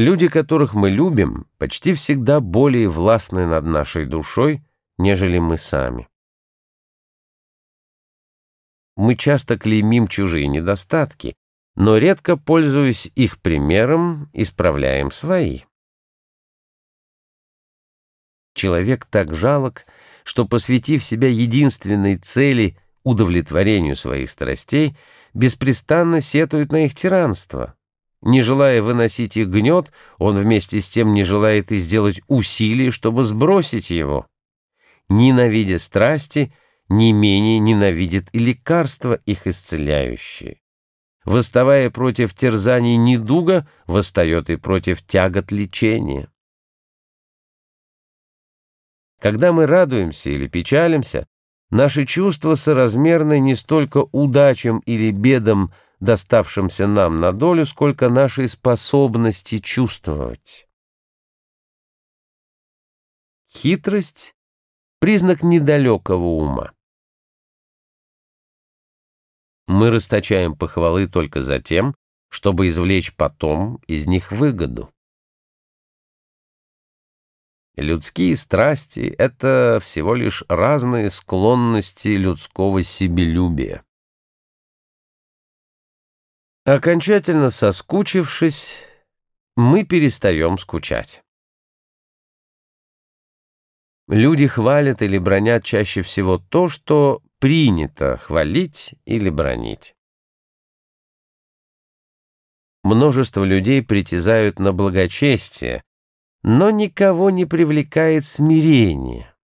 Люди, которых мы любим, почти всегда более властны над нашей душой, нежели мы сами. Мы часто клеймим чужие недостатки, но редко, пользуясь их примером, исправляем свои. Человек так жалок, что, посвятив себя единственной цели удовлетворению своих страстей, беспрестанно сетует на их тиранство. Не желая выносить их гнет, он вместе с тем не желает и сделать усилий, чтобы сбросить его. Ненавидя страсти, не менее ненавидит и лекарства их исцеляющие. Восставая против терзаний недуга, восстает и против тягот лечения. Когда мы радуемся или печалимся, наши чувства соразмерны не столько удачам или бедам, доставшимся нам на долю, сколько нашей способности чувствовать. Хитрость — признак недалекого ума. Мы расточаем похвалы только за тем, чтобы извлечь потом из них выгоду. Людские страсти — это всего лишь разные склонности людского себелюбия. Окончательно соскучившись, мы перестаем скучать. Люди хвалят или бронят чаще всего то, что принято хвалить или бронить. Множество людей притязают на благочестие, но никого не привлекает смирение.